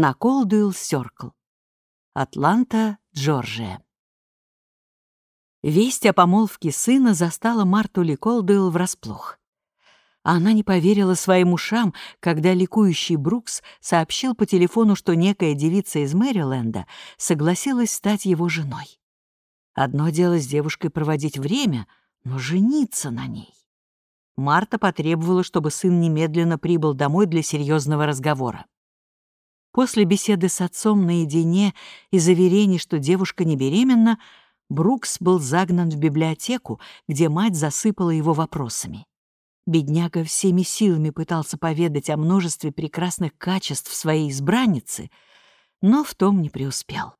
на Колдуэлл Сёркл, Атланта, Джорджия. Весть о помолвке сына застала Марту Ли Колдуэлл врасплох. Она не поверила своим ушам, когда ликующий Брукс сообщил по телефону, что некая девица из Мэриленда согласилась стать его женой. Одно дело с девушкой проводить время, но жениться на ней. Марта потребовала, чтобы сын немедленно прибыл домой для серьезного разговора. После беседы с отцом наедине и заверений, что девушка не беременна, Брукс был загнан в библиотеку, где мать засыпала его вопросами. Бедняга всеми силами пытался поведать о множестве прекрасных качеств своей избранницы, но в том не преуспел.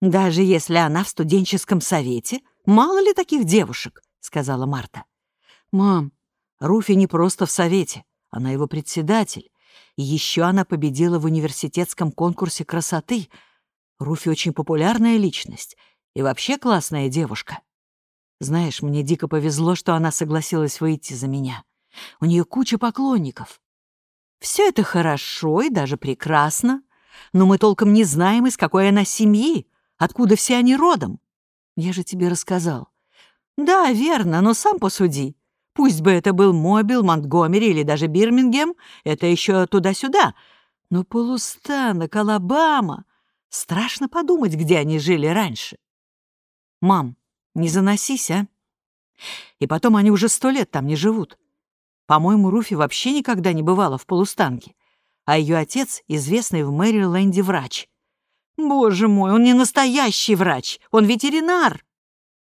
«Даже если она в студенческом совете, мало ли таких девушек», — сказала Марта. «Мам, Руфи не просто в совете, она его председатель. Еще она победила в университетском конкурсе красоты. Руфи очень популярная личность и вообще классная девушка. Знаешь, мне дико повезло, что она согласилась выйти за меня. У нее куча поклонников. Все это хорошо и даже прекрасно, но мы толком не знаем, из какой она семьи, откуда все они родом. Я же тебе рассказал. Да, верно, но сам посуди. Пусть бы это был Мобил, Монтгомери или даже Бирмингем, это еще туда-сюда. Но полустанок, Алабама... Страшно подумать, где они жили раньше. Мам, не заносись, а? И потом они уже сто лет там не живут. По-моему, Руфи вообще никогда не бывала в полустанке, а ее отец — известный в Мэриленде врач. Боже мой, он не настоящий врач, он ветеринар.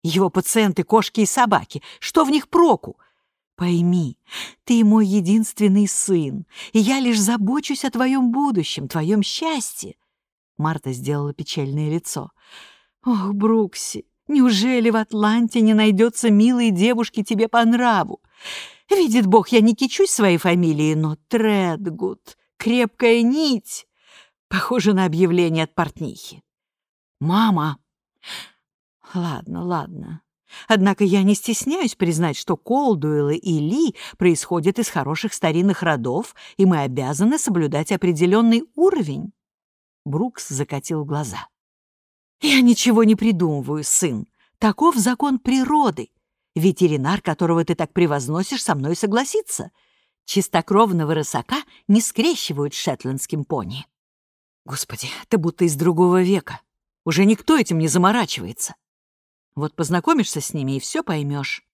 Его пациенты — кошки и собаки. Что в них проку? Пойми, ты мой единственный сын, и я лишь забочусь о твоем будущем, твоем счастье. Марта сделала печальное лицо. Ох, Брукси, Неужели в Атланте не найдется милой девушки тебе по нраву? Видит Бог, я не кичусь своей фамилией, но Тредгуд, крепкая нить, похоже на объявление от портнихи. Мама! Ладно, ладно. Однако я не стесняюсь признать, что Колдуэллы и Ли происходят из хороших старинных родов, и мы обязаны соблюдать определенный уровень. Брукс закатил глаза. «Я ничего не придумываю, сын. Таков закон природы. Ветеринар, которого ты так превозносишь, со мной согласится. Чистокровного рысака не скрещивают с шетландским пони». Господи, ты будто из другого века. Уже никто этим не заморачивается. Вот познакомишься с ними и все поймешь.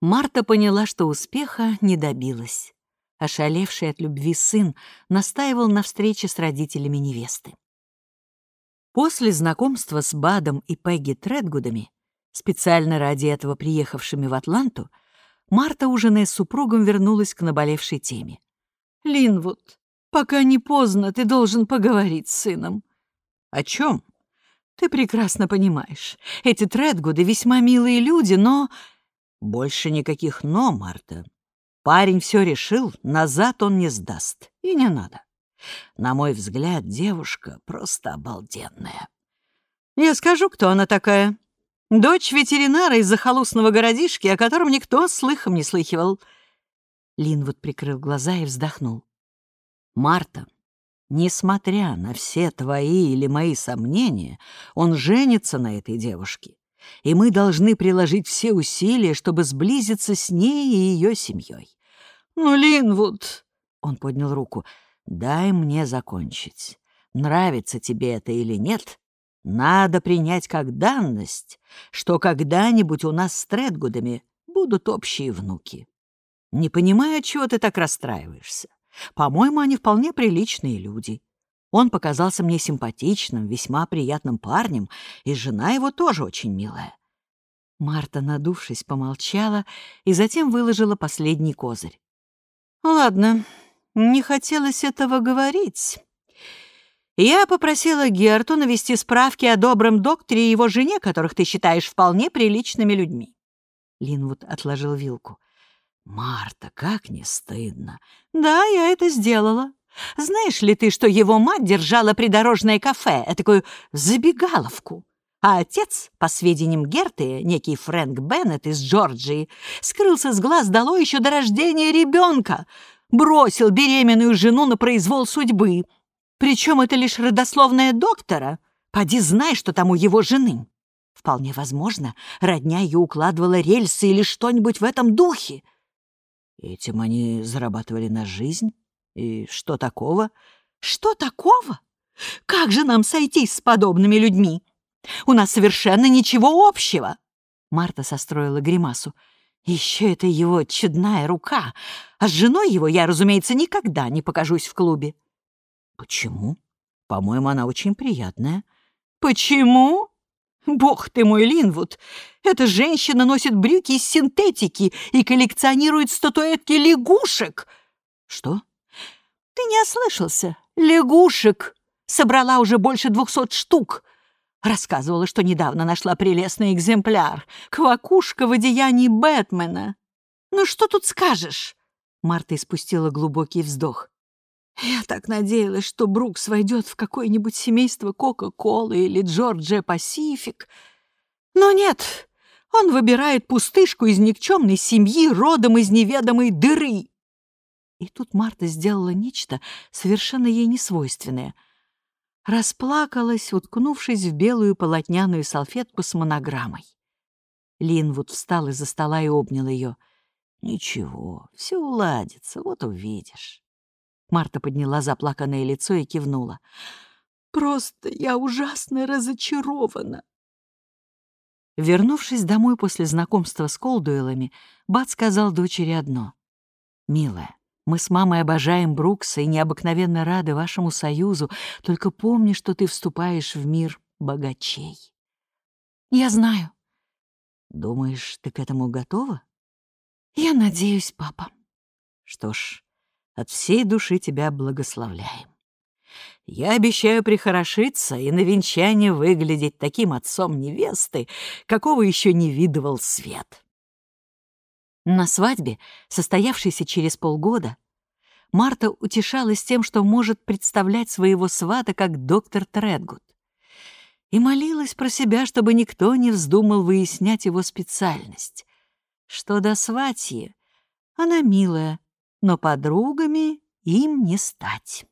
Марта поняла, что успеха не добилась. Ошалевший от любви сын настаивал на встрече с родителями невесты. После знакомства с Бадом и Пегги Тредгудами, специально ради этого приехавшими в Атланту, Марта, ужиная с супругом, вернулась к наболевшей теме. «Линвуд, пока не поздно, ты должен поговорить с сыном». «О чем? «Ты прекрасно понимаешь, эти Тредгуды весьма милые люди, но...» «Больше никаких «но», Марта. Парень все решил, назад он не сдаст, и не надо. На мой взгляд, девушка просто обалденная. Я скажу, кто она такая. Дочь ветеринара из захолустного городишки, о котором никто слыхом не слыхивал. Линвуд прикрыл глаза и вздохнул. «Марта, несмотря на все твои или мои сомнения, он женится на этой девушке, и мы должны приложить все усилия, чтобы сблизиться с ней и ее семьей. «Ну, Линвуд!» — он поднял руку — Дай мне закончить. Нравится тебе это или нет, надо принять как данность, что когда-нибудь у нас с Тредгудами будут общие внуки. Не понимаю, чего ты так расстраиваешься. По-моему, они вполне приличные люди. Он показался мне симпатичным, весьма приятным парнем, и жена его тоже очень милая. Марта, надувшись, помолчала и затем выложила последний козырь. «Ладно, не хотелось этого говорить. Я попросила Герту навести справки о добром докторе и его жене, которых ты считаешь вполне приличными людьми. Линвуд отложил вилку. «Марта, как не стыдно!» «Да, я это сделала. Знаешь ли ты, что его мать держала придорожное кафе, такую забегаловку? А отец, по сведениям Герты, некий Фрэнк Беннет из Джорджии, скрылся с глаз дало еще до рождения ребенка бросил беременную жену на произвол судьбы. Причем это лишь родословная доктора. Поди знай, что там у его жены. Вполне возможно, родня ее укладывала рельсы или что-нибудь в этом духе. Этим они зарабатывали на жизнь? И что такого? Что такого? Как же нам сойтись с подобными людьми? У нас совершенно ничего общего. Марта состроила гримасу. Еще это его чудная рука. А с женой его я, разумеется, никогда не покажусь в клубе. Почему? По-моему, она очень приятная. Почему? Бог ты мой, Линвуд! Эта женщина носит брюки из синтетики и коллекционирует статуэтки лягушек. Что? Ты не ослышался. Лягушек. Собрала уже больше двухсот штук. Рассказывала, что недавно нашла прелестный экземпляр. Квакушка в одеянии Бэтмена. Ну что тут скажешь? Марта испустила глубокий вздох. Я так надеялась, что Брукс войдет в какое-нибудь семейство Кока-Колы или Джорджия Пасифик. Но нет, он выбирает пустышку из никчемной семьи родом из неведомой дыры. И тут Марта сделала нечто совершенно ей несвойственное. Расплакалась, уткнувшись в белую полотняную салфетку с монограммой. Линвуд встал из-за стола и обнял ее. «Ничего, все уладится, вот увидишь». Марта подняла заплаканное лицо и кивнула. «Просто я ужасно разочарована». Вернувшись домой после знакомства с Колдуэлами, Бат сказал дочери одно. «Милая, мы с мамой обожаем Брукса и необыкновенно рады вашему союзу, только помни, что ты вступаешь в мир богачей». «Я знаю». «Думаешь, ты к этому готова?» «Я надеюсь, папа». «Что ж, от всей души тебя благословляем. Я обещаю прихорошиться и на венчание выглядеть таким отцом невесты, какого еще не видывал свет. На свадьбе, состоявшейся через полгода, Марта утешалась тем, что может представлять своего свата как доктор Тредгуд, и молилась про себя, чтобы никто не вздумал выяснять его специальность. Что до сватьи, она милая, но подругами им не стать.